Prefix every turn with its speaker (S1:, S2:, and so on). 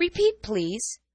S1: Repeat, please.